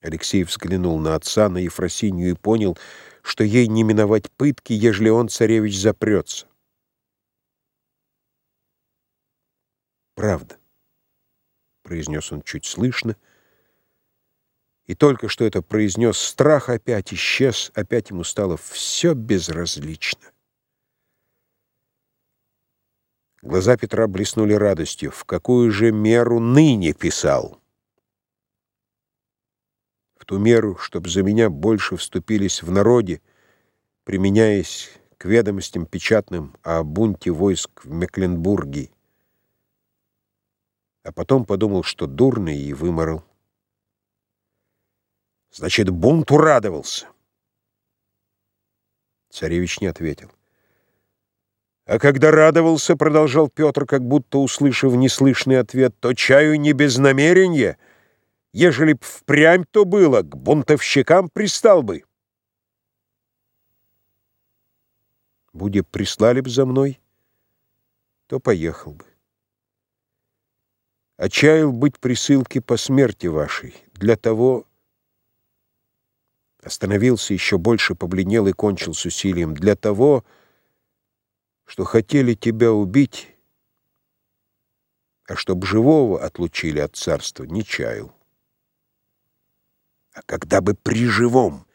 Алексей взглянул на отца, на Ефросинью и понял, что ей не миновать пытки, ежели он, царевич, запрется. «Правда», — произнес он чуть слышно, и только что это произнес, страх опять исчез, опять ему стало все безразлично. Глаза Петра блеснули радостью. В какую же меру ныне писал? В ту меру, чтобы за меня больше вступились в народе, применяясь к ведомостям печатным о бунте войск в Мекленбурге. А потом подумал, что дурно, и выморал. Значит, бунту радовался. Царевич не ответил. А когда радовался, продолжал Петр, как будто услышав неслышный ответ, то чаю не без намерения, ежели б впрямь то было, к бунтовщикам пристал бы. Буде прислали б за мной, то поехал бы. Отчаял быть присылки по смерти вашей, для того... Остановился еще больше, побледнел и кончил с усилием. Для того что хотели тебя убить, а чтоб живого отлучили от царства, не чаял. А когда бы при живом?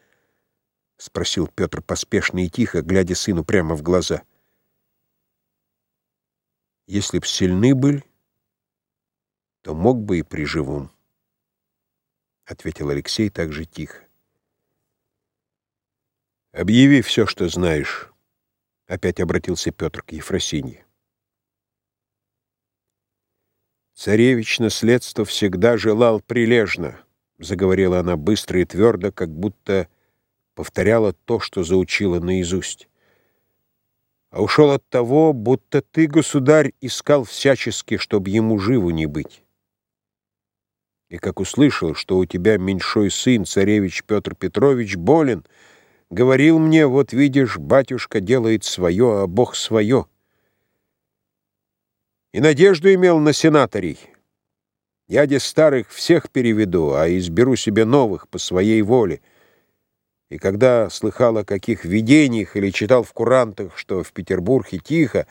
— спросил Петр поспешно и тихо, глядя сыну прямо в глаза. «Если б сильны были, то мог бы и при живом», — ответил Алексей так же тихо. «Объяви все, что знаешь». — опять обратился Петр к Ефросинье. «Царевич наследство всегда желал прилежно», — заговорила она быстро и твердо, как будто повторяла то, что заучила наизусть. «А ушел от того, будто ты, государь, искал всячески, чтобы ему живу не быть. И как услышал, что у тебя меньшой сын, царевич Петр Петрович, болен, — Говорил мне, вот видишь, батюшка делает свое, а Бог свое. И надежду имел на сенаторей. Я де старых всех переведу, а изберу себе новых по своей воле. И когда слыхал о каких видениях или читал в курантах, что в Петербурге тихо,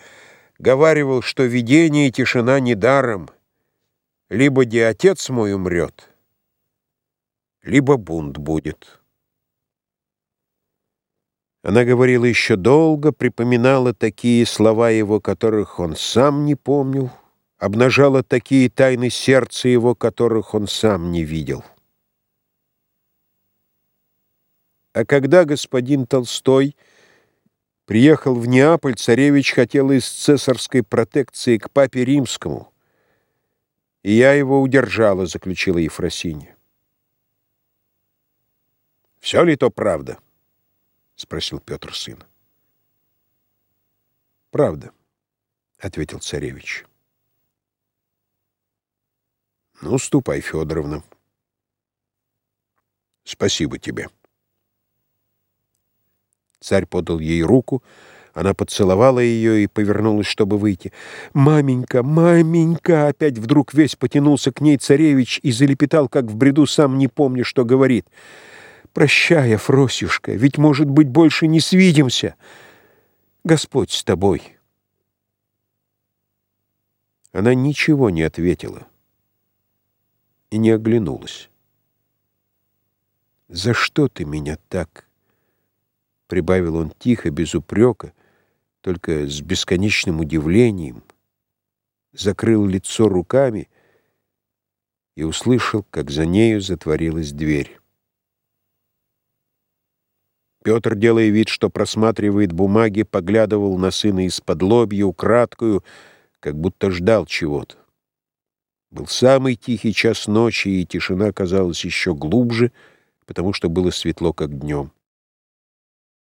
говаривал, что видение и тишина недаром. Либо де отец мой умрет, либо бунт будет». Она говорила еще долго, припоминала такие слова его, которых он сам не помнил, обнажала такие тайны сердца его, которых он сам не видел. А когда господин Толстой приехал в Неаполь, царевич хотел из цесарской протекции к папе римскому, и я его удержала, заключила Ефросинья. «Все ли то правда?» — спросил Петр сына. «Правда», — ответил царевич. «Ну, ступай, Федоровна. Спасибо тебе». Царь подал ей руку, она поцеловала ее и повернулась, чтобы выйти. «Маменька, маменька!» Опять вдруг весь потянулся к ней царевич и залепетал, как в бреду, сам не помня, что говорит. Прощай, Афросюшка, ведь, может быть, больше не свидимся. Господь с тобой. Она ничего не ответила и не оглянулась. «За что ты меня так?» — прибавил он тихо, без упрека, только с бесконечным удивлением, закрыл лицо руками и услышал, как за нею затворилась дверь. Петр, делая вид, что просматривает бумаги, поглядывал на сына из-под лобья, украдкую, как будто ждал чего-то. Был самый тихий час ночи, и тишина казалась еще глубже, потому что было светло, как днем.